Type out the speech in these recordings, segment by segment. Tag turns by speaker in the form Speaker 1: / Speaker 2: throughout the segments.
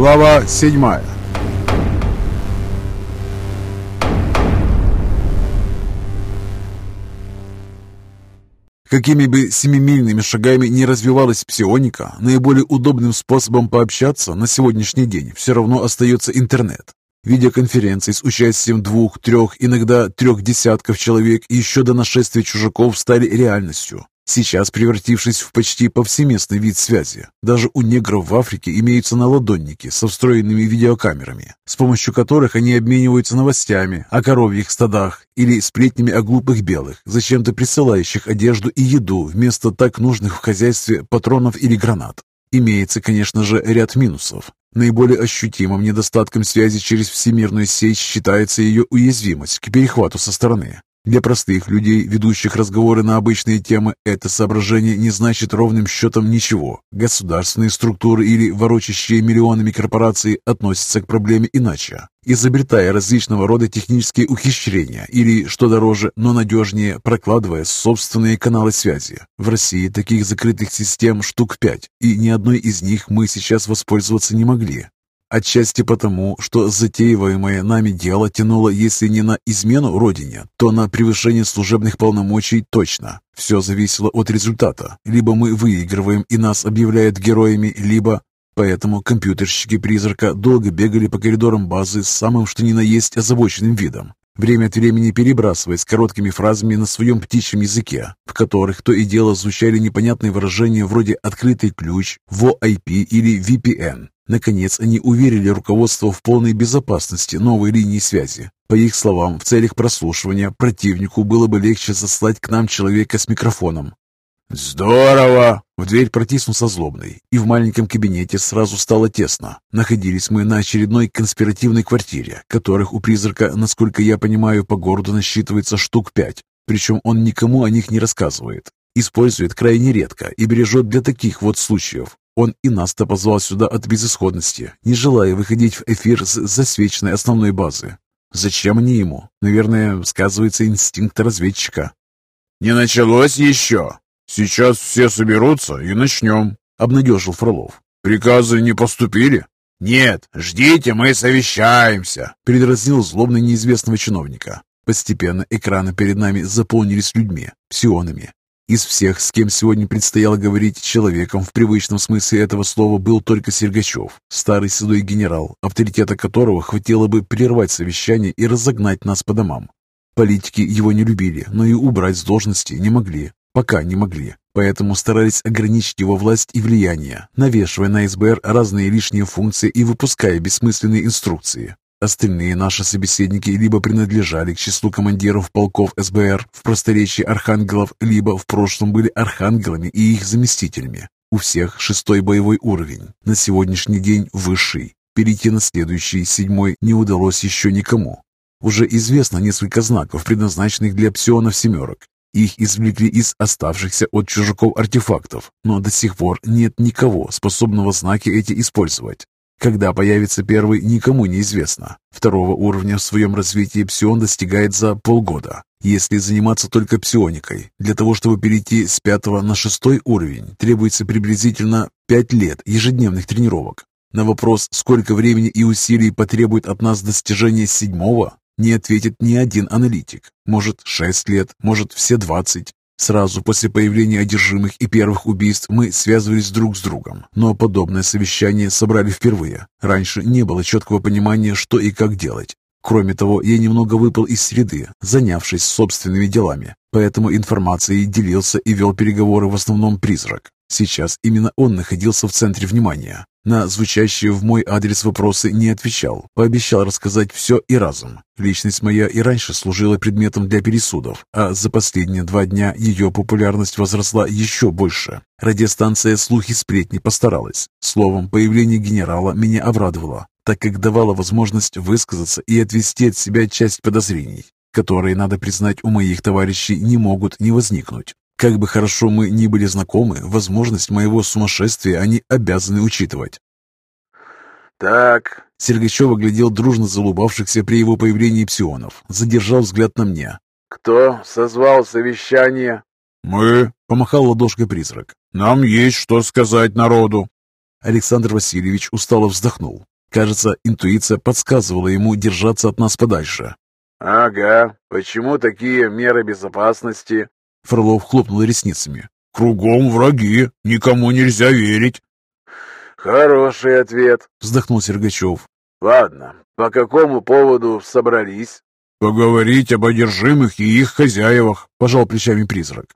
Speaker 1: Глава седьмая Какими бы семимильными шагами не развивалась псионика, наиболее удобным способом пообщаться на сегодняшний день все равно остается интернет. Видеоконференции с участием двух, трех, иногда трех десятков человек еще до нашествия чужаков стали реальностью сейчас превратившись в почти повсеместный вид связи. Даже у негров в Африке имеются наладонники со встроенными видеокамерами, с помощью которых они обмениваются новостями о коровьих стадах или сплетнями о глупых белых, зачем-то присылающих одежду и еду вместо так нужных в хозяйстве патронов или гранат. Имеется, конечно же, ряд минусов. Наиболее ощутимым недостатком связи через всемирную сеть считается ее уязвимость к перехвату со стороны. Для простых людей, ведущих разговоры на обычные темы, это соображение не значит ровным счетом ничего. Государственные структуры или ворочащие миллионами корпорации относятся к проблеме иначе, изобретая различного рода технические ухищрения или, что дороже, но надежнее, прокладывая собственные каналы связи. В России таких закрытых систем штук пять, и ни одной из них мы сейчас воспользоваться не могли. Отчасти потому, что затеиваемое нами дело тянуло, если не на измену родине, то на превышение служебных полномочий точно. Все зависело от результата. Либо мы выигрываем и нас объявляют героями, либо... Поэтому компьютерщики-призрака долго бегали по коридорам базы с самым что ни на есть озабоченным видом время от времени перебрасываясь короткими фразами на своем птичьем языке, в которых то и дело звучали непонятные выражения вроде «открытый ключ», «VoIP» или «VPN». Наконец, они уверили руководство в полной безопасности новой линии связи. По их словам, в целях прослушивания противнику было бы легче заслать к нам человека с микрофоном. «Здорово!» В дверь протиснулся злобный, и в маленьком кабинете сразу стало тесно. Находились мы на очередной конспиративной квартире, которых у призрака, насколько я понимаю, по городу насчитывается штук пять. Причем он никому о них не рассказывает. Использует крайне редко и бережет для таких вот случаев. Он и нас-то позвал сюда от безысходности, не желая выходить в эфир с засвеченной основной базы. Зачем они ему? Наверное, сказывается инстинкт разведчика. «Не началось еще? Сейчас все соберутся и начнем», — обнадежил Фролов. «Приказы не поступили?» «Нет, ждите, мы совещаемся», — предразнил злобно неизвестного чиновника. Постепенно экраны перед нами заполнились людьми, псионами, из всех, с кем сегодня предстояло говорить человеком в привычном смысле этого слова, был только Сергачев, старый седой генерал, авторитета которого хватило бы прервать совещание и разогнать нас по домам. Политики его не любили, но и убрать с должности не могли, пока не могли. Поэтому старались ограничить его власть и влияние, навешивая на СБР разные лишние функции и выпуская бессмысленные инструкции. Остальные наши собеседники либо принадлежали к числу командиров полков СБР в просторечии архангелов, либо в прошлом были архангелами и их заместителями. У всех шестой боевой уровень, на сегодняшний день высший. Перейти на следующий, седьмой, не удалось еще никому. Уже известно несколько знаков, предназначенных для псионов семерок. Их извлекли из оставшихся от чужаков артефактов, но до сих пор нет никого, способного знаки эти использовать. Когда появится первый, никому не известно. Второго уровня в своем развитии псион достигает за полгода. Если заниматься только псионикой, для того, чтобы перейти с пятого на шестой уровень, требуется приблизительно пять лет ежедневных тренировок. На вопрос, сколько времени и усилий потребует от нас достижение седьмого, не ответит ни один аналитик. Может, шесть лет, может, все двадцать. Сразу после появления одержимых и первых убийств мы связывались друг с другом, но подобное совещание собрали впервые. Раньше не было четкого понимания, что и как делать. Кроме того, я немного выпал из среды, занявшись собственными делами, поэтому информацией делился и вел переговоры в основном призрак. Сейчас именно он находился в центре внимания. На звучащие в мой адрес вопросы не отвечал, пообещал рассказать все и разом. Личность моя и раньше служила предметом для пересудов, а за последние два дня ее популярность возросла еще больше. Радиостанция «Слухи сплетни» постаралась. Словом, появление генерала меня обрадовало, так как давало возможность высказаться и отвести от себя часть подозрений, которые, надо признать, у моих товарищей не могут не возникнуть. Как бы хорошо мы ни были знакомы, возможность моего сумасшествия они обязаны учитывать.
Speaker 2: «Так...»
Speaker 1: Сергачев оглядел дружно залубавшихся при его появлении псионов, задержал взгляд на мне.
Speaker 2: «Кто созвал совещание?»
Speaker 1: «Мы», — помахал ладошкой призрак. «Нам есть что сказать народу». Александр Васильевич устало вздохнул. Кажется, интуиция подсказывала ему держаться от нас подальше.
Speaker 2: «Ага. Почему такие меры безопасности?»
Speaker 1: Фролов хлопнул ресницами. «Кругом враги. Никому нельзя верить».
Speaker 2: «Хороший ответ», —
Speaker 1: вздохнул Сергачев.
Speaker 2: «Ладно, по какому поводу собрались?»
Speaker 1: «Поговорить об одержимых и их хозяевах», — пожал плечами призрак.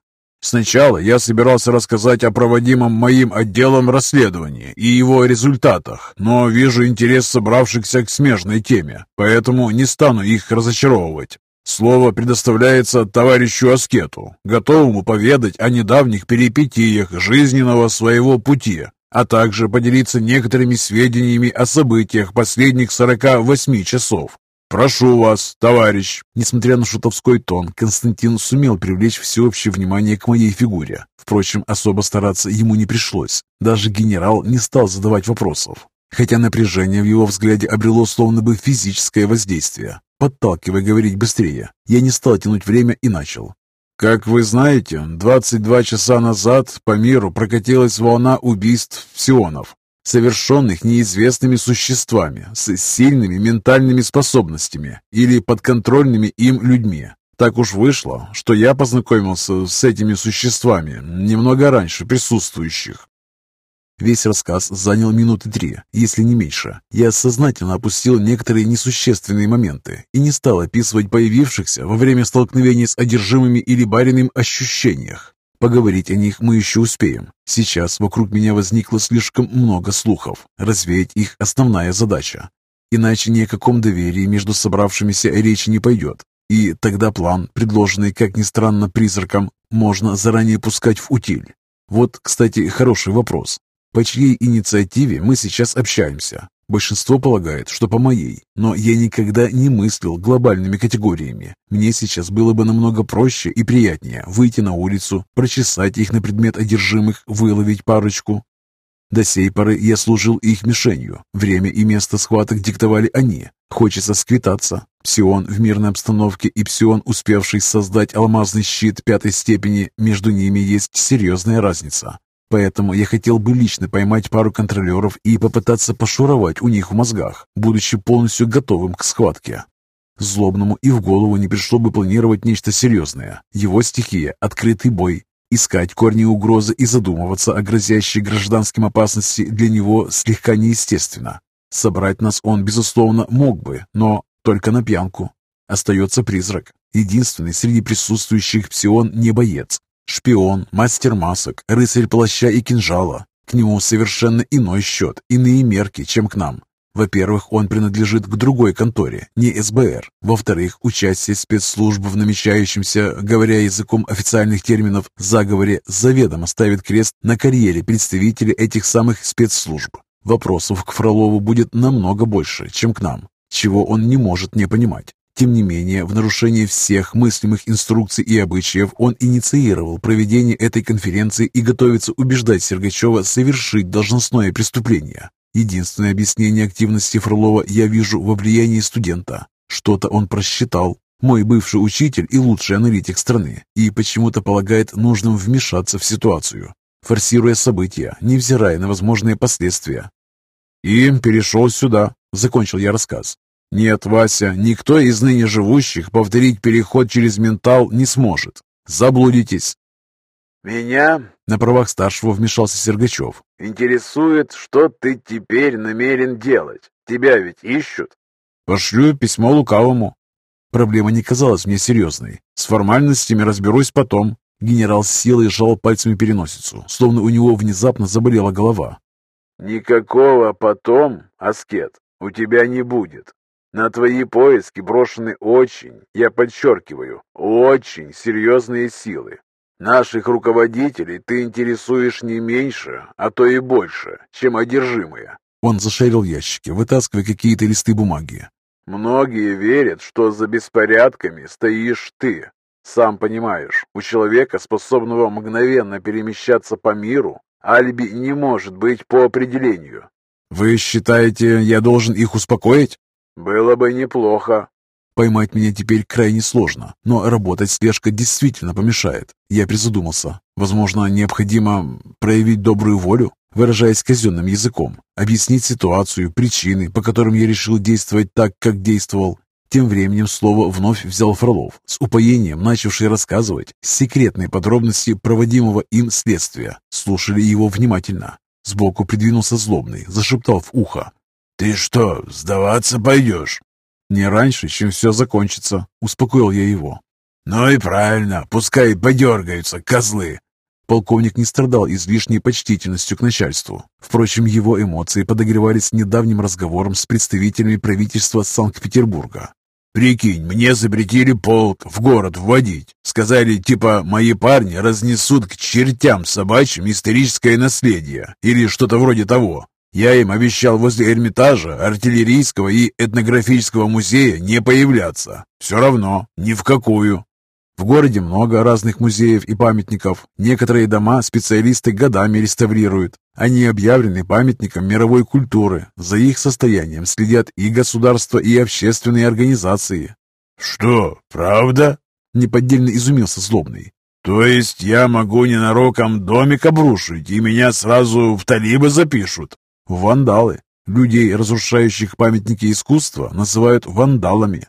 Speaker 1: «Сначала я собирался рассказать о проводимом моим отделом расследовании и его результатах, но вижу интерес собравшихся к смежной теме, поэтому не стану их разочаровывать. Слово предоставляется товарищу Аскету, готовому поведать о недавних перипетиях жизненного своего пути, а также поделиться некоторыми сведениями о событиях последних 48 часов. «Прошу вас, товарищ!» Несмотря на шутовской тон, Константин сумел привлечь всеобщее внимание к моей фигуре. Впрочем, особо стараться ему не пришлось. Даже генерал не стал задавать вопросов. Хотя напряжение в его взгляде обрело словно бы физическое воздействие подталкивая говорить быстрее. Я не стал тянуть время и начал. Как вы знаете, 22 часа назад по миру прокатилась волна убийств псионов, совершенных неизвестными существами с сильными ментальными способностями или подконтрольными им людьми. Так уж вышло, что я познакомился с этими существами немного раньше присутствующих. Весь рассказ занял минуты три, если не меньше. Я сознательно опустил некоторые несущественные моменты и не стал описывать появившихся во время столкновения с одержимыми или бариным ощущениях. Поговорить о них мы еще успеем. Сейчас вокруг меня возникло слишком много слухов. Развеять их основная задача. Иначе ни о каком доверии между собравшимися речи не пойдет. И тогда план, предложенный, как ни странно, призраком, можно заранее пускать в утиль. Вот, кстати, хороший вопрос. По чьей инициативе мы сейчас общаемся? Большинство полагает, что по моей, но я никогда не мыслил глобальными категориями. Мне сейчас было бы намного проще и приятнее выйти на улицу, прочесать их на предмет одержимых, выловить парочку. До сей поры я служил их мишенью. Время и место схваток диктовали они. Хочется сквитаться. Псион в мирной обстановке и псион, успевший создать алмазный щит пятой степени, между ними есть серьезная разница. Поэтому я хотел бы лично поймать пару контролеров и попытаться пошуровать у них в мозгах, будучи полностью готовым к схватке. Злобному и в голову не пришло бы планировать нечто серьезное. Его стихия – открытый бой. Искать корни угрозы и задумываться о грозящей гражданским опасности для него слегка неестественно. Собрать нас он, безусловно, мог бы, но только на пьянку. Остается призрак. Единственный среди присутствующих псион не боец, Шпион, мастер масок, рыцарь плаща и кинжала. К нему совершенно иной счет, иные мерки, чем к нам. Во-первых, он принадлежит к другой конторе, не СБР. Во-вторых, участие спецслужб в намечающемся, говоря языком официальных терминов, заговоре заведомо ставит крест на карьере представителей этих самых спецслужб. Вопросов к Фролову будет намного больше, чем к нам, чего он не может не понимать. Тем не менее, в нарушении всех мыслимых инструкций и обычаев он инициировал проведение этой конференции и готовится убеждать Сергачева совершить должностное преступление. Единственное объяснение активности Фролова я вижу во влиянии студента. Что-то он просчитал. Мой бывший учитель и лучший аналитик страны, и почему-то полагает нужным вмешаться в ситуацию, форсируя события, невзирая на возможные последствия. И перешел сюда, закончил я рассказ. Нет, Вася, никто из ныне живущих повторить переход через ментал не сможет. Заблудитесь.
Speaker 2: Меня,
Speaker 1: на правах старшего вмешался Сергачев,
Speaker 2: интересует, что ты теперь намерен делать. Тебя ведь ищут.
Speaker 1: Пошлю письмо лукавому. Проблема не казалась мне серьезной. С формальностями разберусь потом. Генерал с силой сжал пальцами переносицу, словно у него внезапно заболела голова.
Speaker 2: «Никакого потом, Аскет, у тебя не будет. На твои поиски брошены очень, я подчеркиваю, очень серьезные силы. Наших руководителей ты интересуешь не меньше, а то и больше, чем одержимые.
Speaker 1: Он зашарил ящики, вытаскивая какие-то листы бумаги.
Speaker 2: Многие верят, что за беспорядками стоишь ты. Сам понимаешь, у человека, способного мгновенно перемещаться по миру, алиби не может быть по определению.
Speaker 1: Вы считаете, я должен их успокоить?
Speaker 2: «Было бы неплохо».
Speaker 1: Поймать меня теперь крайне сложно, но работать слежка действительно помешает. Я призадумался. Возможно, необходимо проявить добрую волю, выражаясь казенным языком, объяснить ситуацию, причины, по которым я решил действовать так, как действовал. Тем временем слово вновь взял Фролов, с упоением начавший рассказывать секретные подробности проводимого им следствия. Слушали его внимательно. Сбоку придвинулся злобный, зашептал в ухо. «Ты что, сдаваться пойдешь?» «Не раньше, чем все закончится», — успокоил я его. «Ну и правильно, пускай подергаются, козлы!» Полковник не страдал излишней почтительностью к начальству. Впрочем, его эмоции подогревались недавним разговором с представителями правительства Санкт-Петербурга. «Прикинь, мне запретили полк в город вводить. Сказали, типа, мои парни разнесут к чертям собачьим историческое наследие или что-то вроде того. Я им обещал возле Эрмитажа, артиллерийского и этнографического музея не появляться. Все равно, ни в какую. В городе много разных музеев и памятников. Некоторые дома специалисты годами реставрируют. Они объявлены памятником мировой культуры. За их состоянием следят и государства, и общественные организации. «Что, правда?» – неподдельно изумился злобный. «То есть я могу ненароком домик обрушить, и меня сразу в талибы запишут?» «Вандалы. Людей, разрушающих памятники искусства, называют вандалами».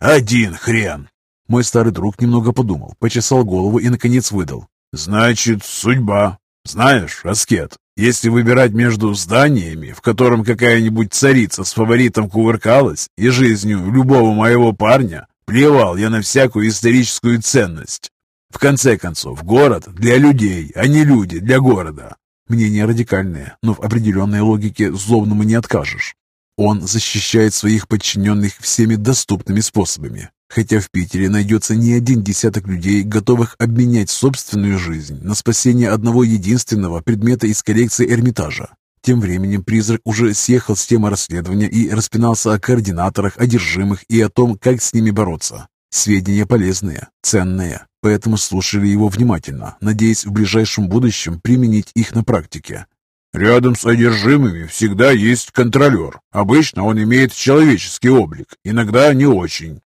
Speaker 1: «Один хрен!» Мой старый друг немного подумал, почесал голову и, наконец, выдал. «Значит, судьба. Знаешь, Аскет, если выбирать между зданиями, в котором какая-нибудь царица с фаворитом кувыркалась, и жизнью любого моего парня, плевал я на всякую историческую ценность. В конце концов, город для людей, а не люди для города. Мнение радикальное, но в определенной логике злобному не откажешь. Он защищает своих подчиненных всеми доступными способами, Хотя в Питере найдется не один десяток людей, готовых обменять собственную жизнь на спасение одного единственного предмета из коллекции Эрмитажа. Тем временем призрак уже съехал с темы расследования и распинался о координаторах, одержимых и о том, как с ними бороться. Сведения полезные, ценные, поэтому слушали его внимательно, надеясь в ближайшем будущем применить их на практике. Рядом с одержимыми всегда есть контролер. Обычно он имеет человеческий облик, иногда не очень.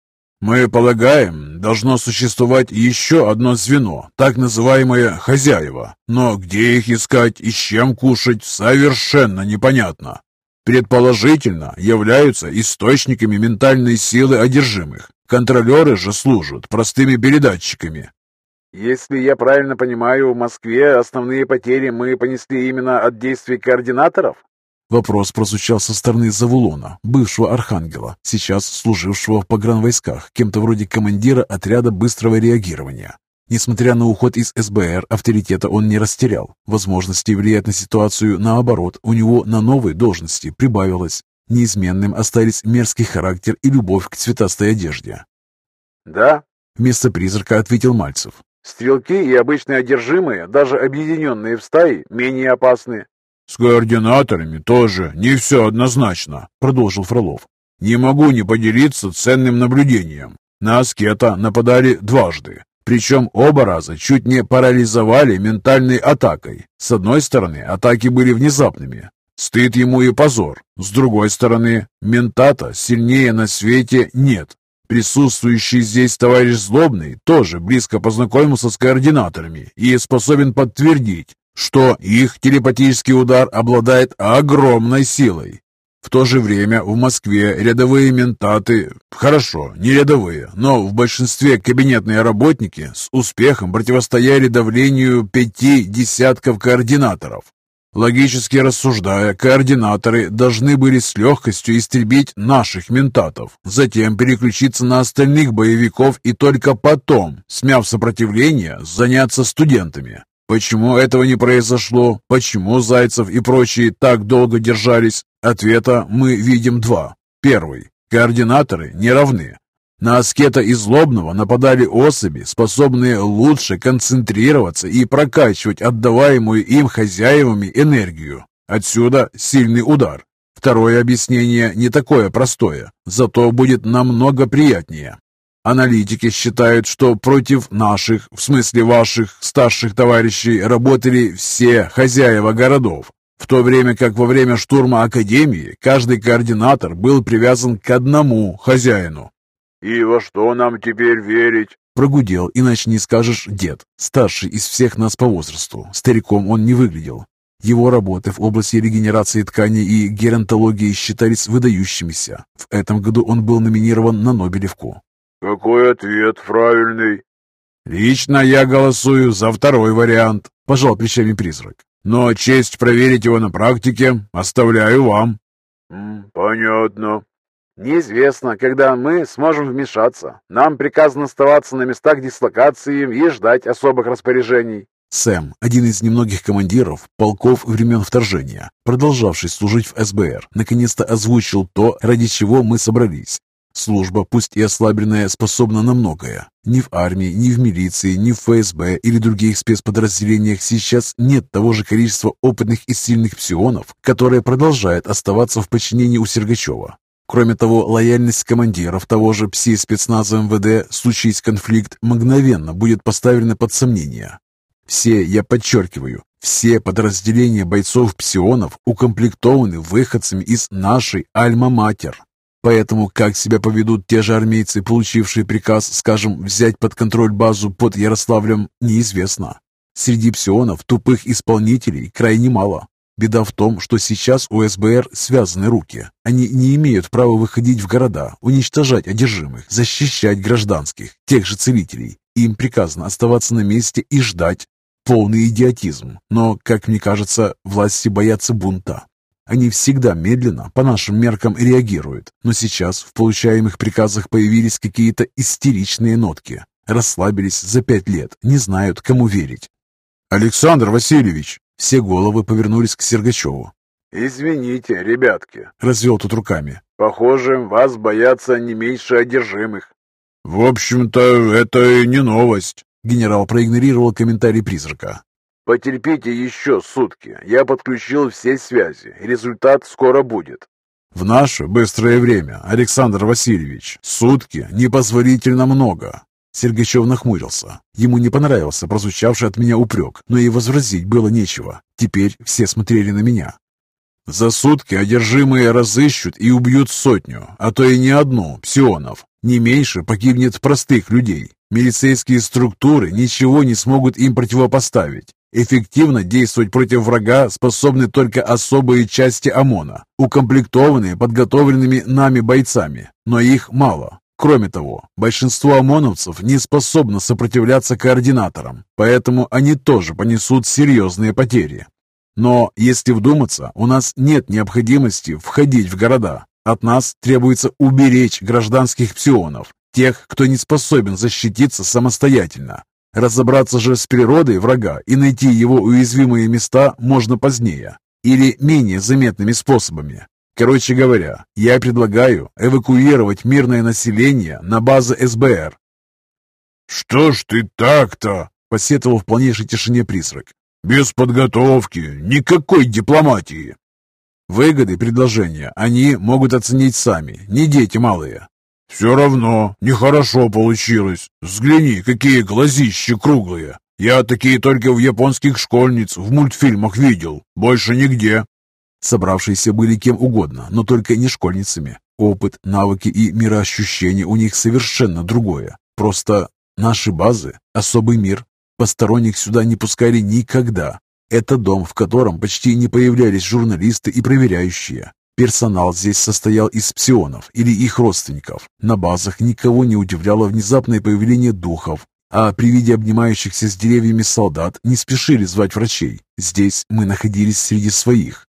Speaker 1: Мы полагаем, должно существовать еще одно звено, так называемое «хозяева». Но где их искать и с чем кушать, совершенно непонятно. Предположительно, являются источниками ментальной силы одержимых. Контролеры же служат простыми передатчиками.
Speaker 2: Если я правильно понимаю, в Москве основные потери мы понесли именно от действий координаторов?
Speaker 1: Вопрос прозвучал со стороны Завулона, бывшего архангела, сейчас служившего в погранвойсках, кем-то вроде командира отряда быстрого реагирования. Несмотря на уход из СБР, авторитета он не растерял. Возможности влиять на ситуацию, наоборот, у него на новой должности прибавилось. Неизменным остались мерзкий характер и любовь к цветастой одежде.
Speaker 2: «Да?»
Speaker 1: — вместо призрака ответил Мальцев.
Speaker 2: «Стрелки и обычные одержимые, даже объединенные в стаи, менее опасны.
Speaker 1: «С координаторами тоже не все однозначно», — продолжил Фролов. «Не могу не поделиться ценным наблюдением. На аскета нападали дважды, причем оба раза чуть не парализовали ментальной атакой. С одной стороны, атаки были внезапными. Стыд ему и позор. С другой стороны, ментата сильнее на свете нет. Присутствующий здесь товарищ Злобный тоже близко познакомился с координаторами и способен подтвердить, что их телепатический удар обладает огромной силой. В то же время в Москве рядовые ментаты, хорошо, не рядовые, но в большинстве кабинетные работники с успехом противостояли давлению пяти десятков координаторов. Логически рассуждая, координаторы должны были с легкостью истребить наших ментатов, затем переключиться на остальных боевиков и только потом, смяв сопротивление, заняться студентами. Почему этого не произошло? Почему Зайцев и прочие так долго держались? Ответа мы видим два. Первый. Координаторы не равны. На аскета и злобного нападали особи, способные лучше концентрироваться и прокачивать отдаваемую им хозяевами энергию. Отсюда сильный удар. Второе объяснение не такое простое, зато будет намного приятнее. Аналитики считают, что против наших, в смысле ваших, старших товарищей работали все хозяева городов, в то время как во время штурма Академии каждый координатор был привязан к одному хозяину.
Speaker 2: «И во что нам теперь верить?»
Speaker 1: Прогудел, иначе не скажешь, дед, старший из всех нас по возрасту. Стариком он не выглядел. Его работы в области регенерации тканей и геронтологии считались выдающимися. В этом году он был номинирован на Нобелевку.
Speaker 2: «Какой ответ правильный?»
Speaker 1: «Лично я голосую за второй вариант», – пожал плечами призрак. «Но честь проверить его на практике оставляю вам».
Speaker 2: «Понятно».
Speaker 3: «Неизвестно, когда мы сможем вмешаться. Нам приказано оставаться на местах дислокации и ждать особых распоряжений».
Speaker 1: Сэм, один из немногих командиров полков времен вторжения, продолжавший служить в СБР, наконец-то озвучил то, ради чего мы собрались. Служба, пусть и ослабленная, способна на многое. Ни в армии, ни в милиции, ни в ФСБ или других спецподразделениях сейчас нет того же количества опытных и сильных псионов, которое продолжает оставаться в подчинении у Сергачева. Кроме того, лояльность командиров того же ПСИ-спецназа МВД, случись конфликт, мгновенно будет поставлена под сомнение. Все, я подчеркиваю, все подразделения бойцов-псионов укомплектованы выходцами из нашей Альма-Матер. Поэтому как себя поведут те же армейцы, получившие приказ, скажем, взять под контроль базу под Ярославлем, неизвестно. Среди псионов тупых исполнителей крайне мало. Беда в том, что сейчас у СБР связаны руки. Они не имеют права выходить в города, уничтожать одержимых, защищать гражданских, тех же целителей. Им приказано оставаться на месте и ждать. Полный идиотизм. Но, как мне кажется, власти боятся бунта. Они всегда медленно, по нашим меркам, реагируют, но сейчас в получаемых приказах появились какие-то истеричные нотки. Расслабились за пять лет, не знают, кому верить. «Александр Васильевич!» Все головы повернулись к Сергачеву.
Speaker 2: «Извините, ребятки», —
Speaker 1: развел тут руками.
Speaker 2: «Похоже, вас боятся не меньше одержимых».
Speaker 1: «В общем-то, это не новость», — генерал проигнорировал комментарий призрака.
Speaker 2: Потерпите еще сутки. Я подключил все связи. Результат скоро будет.
Speaker 1: В наше быстрое время, Александр Васильевич, сутки непозволительно много. Сергачев нахмурился. Ему не понравился прозвучавший от меня упрек, но и возразить было нечего. Теперь все смотрели на меня. За сутки одержимые разыщут и убьют сотню, а то и не одну, псионов. Не меньше погибнет простых людей. Милицейские структуры ничего не смогут им противопоставить. Эффективно действовать против врага способны только особые части ОМОНа, укомплектованные подготовленными нами бойцами, но их мало. Кроме того, большинство ОМОНовцев не способно сопротивляться координаторам, поэтому они тоже понесут серьезные потери. Но, если вдуматься, у нас нет необходимости входить в города. От нас требуется уберечь гражданских псионов, тех, кто не способен защититься самостоятельно. Разобраться же с природой врага и найти его уязвимые места можно позднее или менее заметными способами. Короче говоря, я предлагаю эвакуировать мирное население на базы СБР. «Что ж ты так-то?» – посетовал в полнейшей тишине призрак. «Без подготовки, никакой дипломатии». Выгоды предложения они могут оценить сами, не дети малые. «Все равно нехорошо получилось. Взгляни, какие глазищи круглые. Я такие только в японских школьниц в мультфильмах видел. Больше нигде». Собравшиеся были кем угодно, но только не школьницами. Опыт, навыки и мироощущение у них совершенно другое. Просто наши базы – особый мир. Посторонних сюда не пускали никогда. Это дом, в котором почти не появлялись журналисты и проверяющие. Персонал здесь состоял из псионов или их родственников. На базах никого не удивляло внезапное появление духов, а при виде обнимающихся с деревьями солдат не спешили звать врачей. Здесь мы находились среди своих.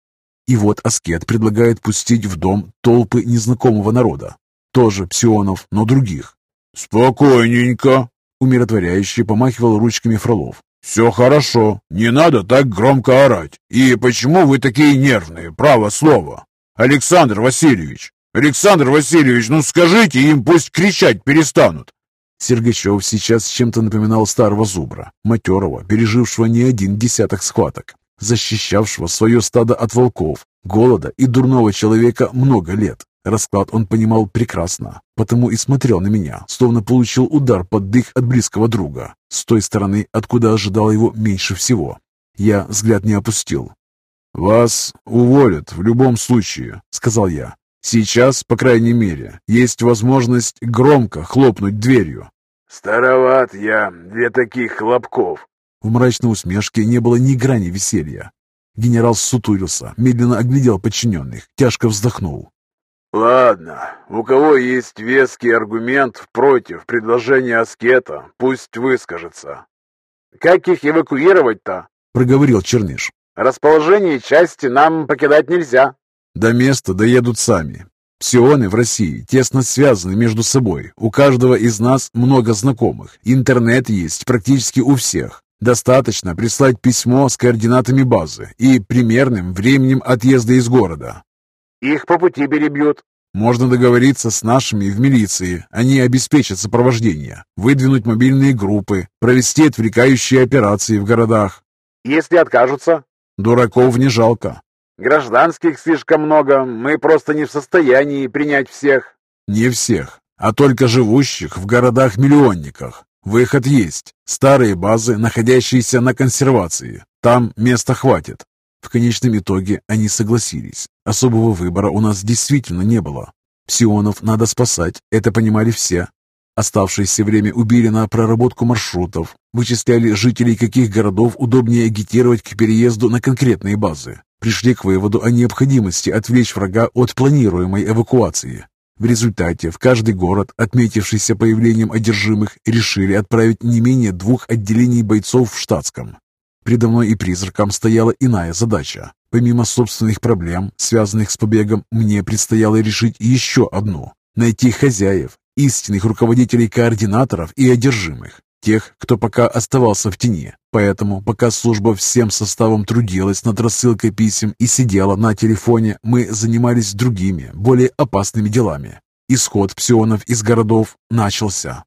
Speaker 1: И вот Аскет предлагает пустить в дом толпы незнакомого народа. Тоже псионов, но других. «Спокойненько!» — умиротворяюще помахивал ручками Фролов. «Все хорошо, не надо так громко орать. И почему вы такие нервные, право слово? «Александр Васильевич! Александр Васильевич, ну скажите им, пусть кричать перестанут!» Сергачев сейчас чем-то напоминал старого зубра, матерого, пережившего не один десяток схваток, защищавшего свое стадо от волков, голода и дурного человека много лет. Расклад он понимал прекрасно, потому и смотрел на меня, словно получил удар под дых от близкого друга, с той стороны, откуда ожидал его меньше всего. Я взгляд не опустил, «Вас уволят в любом случае», — сказал я. «Сейчас, по крайней мере, есть возможность громко хлопнуть дверью».
Speaker 2: «Староват я для таких хлопков».
Speaker 1: В мрачной усмешке не было ни грани веселья. Генерал сутурился, медленно оглядел подчиненных, тяжко вздохнул.
Speaker 2: «Ладно, у кого есть веский аргумент против предложения аскета, пусть выскажется».
Speaker 3: «Как их эвакуировать-то?»
Speaker 1: — проговорил Черныш.
Speaker 3: «Расположение части нам покидать нельзя».
Speaker 1: До места доедут сами. Псионы в России тесно связаны между собой. У каждого из нас много знакомых. Интернет есть практически у всех. Достаточно прислать письмо с координатами базы и примерным временем отъезда из города.
Speaker 3: Их по пути перебьют.
Speaker 1: Можно договориться с нашими в милиции. Они обеспечат сопровождение, выдвинуть мобильные группы, провести отвлекающие операции в городах.
Speaker 3: Если откажутся?
Speaker 1: Дураков не жалко.
Speaker 3: Гражданских слишком много, мы просто не в состоянии принять всех.
Speaker 1: Не всех, а только живущих в городах-миллионниках. Выход есть. Старые базы, находящиеся на консервации. Там места хватит. В конечном итоге они согласились. Особого выбора у нас действительно не было. Псионов надо спасать, это понимали все. Оставшееся время убили на проработку маршрутов, вычисляли жителей каких городов удобнее агитировать к переезду на конкретные базы. Пришли к выводу о необходимости отвлечь врага от планируемой эвакуации. В результате в каждый город, отметившийся появлением одержимых, решили отправить не менее двух отделений бойцов в штатском. Предо мной и призракам стояла иная задача. Помимо собственных проблем, связанных с побегом, мне предстояло решить еще одну – найти хозяев, истинных руководителей-координаторов и одержимых, тех, кто пока оставался в тени. Поэтому, пока служба всем составом трудилась над рассылкой писем и сидела на телефоне, мы занимались другими, более опасными делами. Исход псионов из городов начался.